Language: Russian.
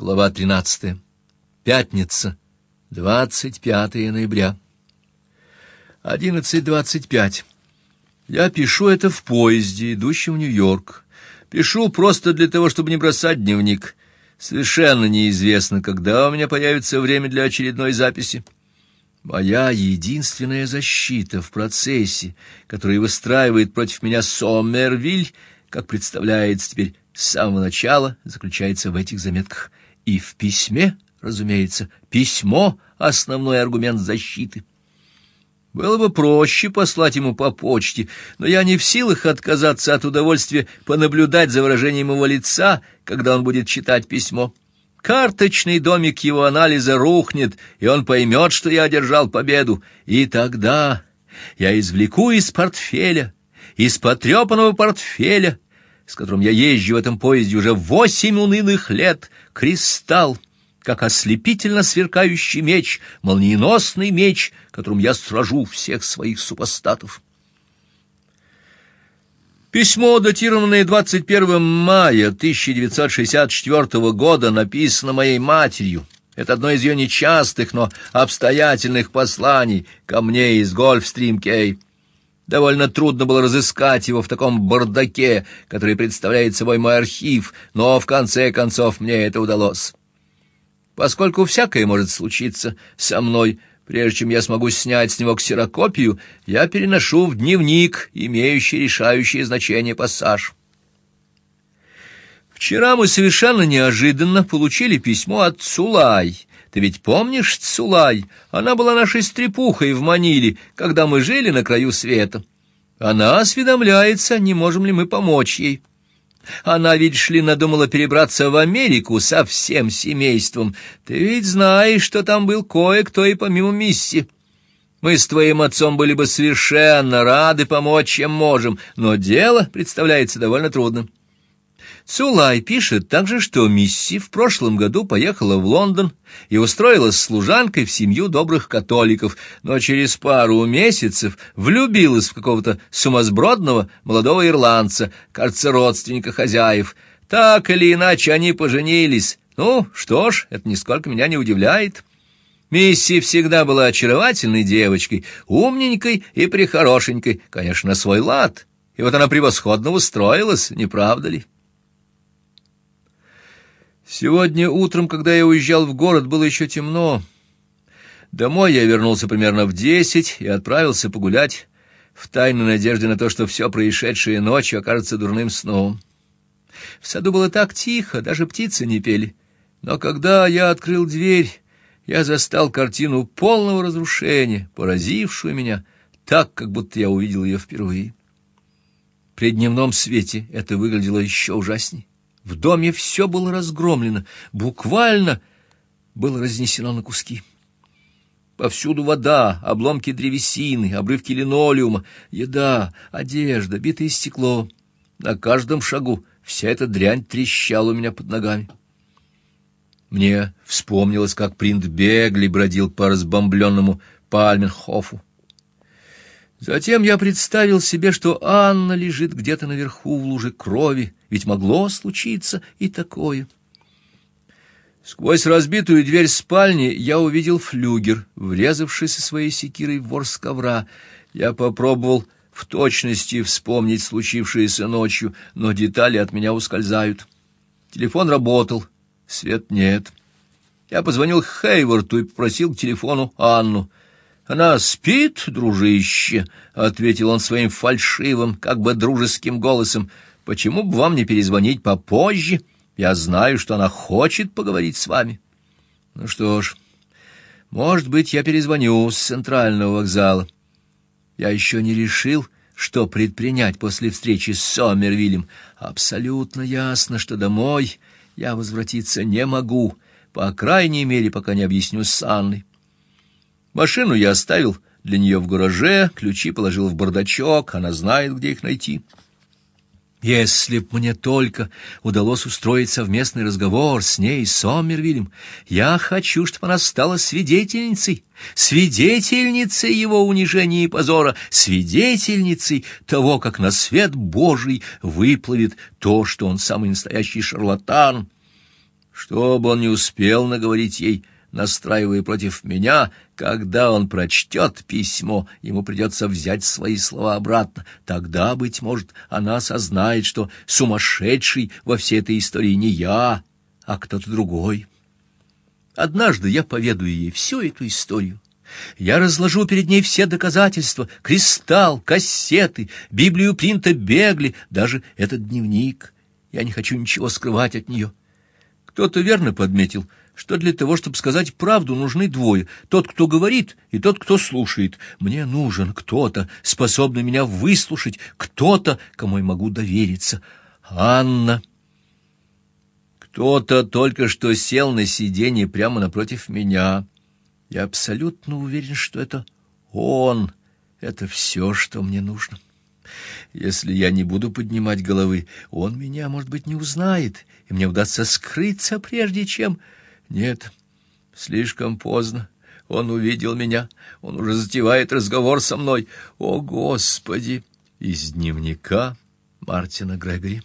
Глава 13. Пятница, 25 ноября. 11.25. Я пишу это в поезде, идущем в Нью-Йорк. Пишу просто для того, чтобы не бросать дневник. Совершенно неизвестно, когда у меня появится время для очередной записи. Моя единственная защита в процессе, который выстраивает против меня Сомервиль, как представляется теперь с самого начала, заключается в этих заметках. И в письме, разумеется, письмо — основной аргумент защиты. Было бы проще послать ему по почте, но я не в силах отказаться от удовольствия понаблюдать за выражением его лица, когда он будет читать письмо. Карточный домик его анализа рухнет, и он поймет, что я одержал победу. И тогда я извлеку из портфеля, из потрепанного портфеля, с которым я езжу в этом поезде уже восемь унылых лет, кристалл, как ослепительно сверкающий меч, молниеносный меч, которым я сражу всех своих супостатов. Письмо, датированное 21 мая 1964 года, написано моей матерью. Это одно из ее нечастых, но обстоятельных посланий ко мне из Гольфстрим-Кей. Довольно трудно было разыскать его в таком бардаке, который представляет собой мой архив, но в конце концов мне это удалось. Поскольку всякое может случиться со мной, прежде чем я смогу снять с него ксерокопию, я переношу в дневник, имеющий решающее значение пассаж. Вчера мы совершенно неожиданно получили письмо от Цулай, ты ведь помнишь Цулай? Она была нашей стрепухой в Маниле, когда мы жили на краю света. Она осведомляется, не можем ли мы помочь ей. Она, ведь шли надумала перебраться в Америку со всем семейством. Ты ведь знаешь, что там был кое-кто и помимо Мисси. Мы с твоим отцом были бы совершенно рады помочь, чем можем, но дело представляется довольно трудным. Цулай пишет также, что Мисси в прошлом году поехала в Лондон и устроилась служанкой в семью добрых католиков, но через пару месяцев влюбилась в какого-то сумасбродного молодого ирландца, кажется, родственника хозяев. Так или иначе они поженились. Ну, что ж, это нисколько меня не удивляет. Мисси всегда была очаровательной девочкой, умненькой и прихорошенькой, конечно, свой лад. И вот она превосходно устроилась, не правда ли? Сегодня утром, когда я уезжал в город, было еще темно. Домой я вернулся примерно в десять и отправился погулять в тайной надежде на то, что все происшедшее ночью окажется дурным сном. В саду было так тихо, даже птицы не пели. Но когда я открыл дверь, я застал картину полного разрушения, поразившую меня так, как будто я увидел ее впервые. При дневном свете это выглядело еще ужасней. В доме все было разгромлено, буквально было разнесено на куски. Повсюду вода, обломки древесины, обрывки линолеума, еда, одежда, битое стекло. На каждом шагу вся эта дрянь трещала у меня под ногами. Мне вспомнилось, как принт Бегли бродил по разбомбленному Пальменхофу. Затем я представил себе, что Анна лежит где-то наверху в луже крови, ведь могло случиться и такое. Сквозь разбитую дверь спальни я увидел флюгер, врезавшийся своей секирой в ворс ковра. Я попробовал в точности вспомнить случившееся ночью, но детали от меня ускользают. Телефон работал, свет нет. Я позвонил Хейворту и попросил к телефону Анну. Она спит, дружище, ответил он своим фальшивым, как бы дружеским голосом. Почему бы вам не перезвонить попозже? Я знаю, что она хочет поговорить с вами. Ну что ж, может быть, я перезвоню с центрального вокзала. Я еще не решил, что предпринять после встречи с Сомервилем. Абсолютно ясно, что домой я возвратиться не могу, по крайней мере, пока не объясню с Анной. Машину я оставил для нее в гараже, ключи положил в бардачок, она знает, где их найти. Если б мне только удалось устроить совместный разговор с ней, с Сомервилем, я хочу, чтобы она стала свидетельницей, свидетельницей его унижения и позора, свидетельницей того, как на свет Божий выплывет то, что он самый настоящий шарлатан. Что бы он не успел наговорить ей, настраивая против меня, когда он прочтет письмо, ему придется взять свои слова обратно. Тогда, быть может, она осознает, что сумасшедший во всей этой истории не я, а кто-то другой. Однажды я поведаю ей всю эту историю. Я разложу перед ней все доказательства: кристалл, кассеты, Библию принта Бегли, даже этот дневник. Я не хочу ничего скрывать от нее. Кто-то верно подметил, что для того, чтобы сказать правду, нужны двое: тот, кто говорит, и тот, кто слушает. Мне нужен кто-то, способный меня выслушать, кто-то, кому я могу довериться. Анна кто-то только что сел на сиденье прямо напротив меня. Я абсолютно уверен, что это он. Это все, что мне нужно. Если я не буду поднимать головы, он меня, может быть, не узнает, и мне удастся скрыться прежде чем Нет, слишком поздно. Он увидел меня. Он уже затевает разговор со мной. О, господи, из дневника Мартина Грегори.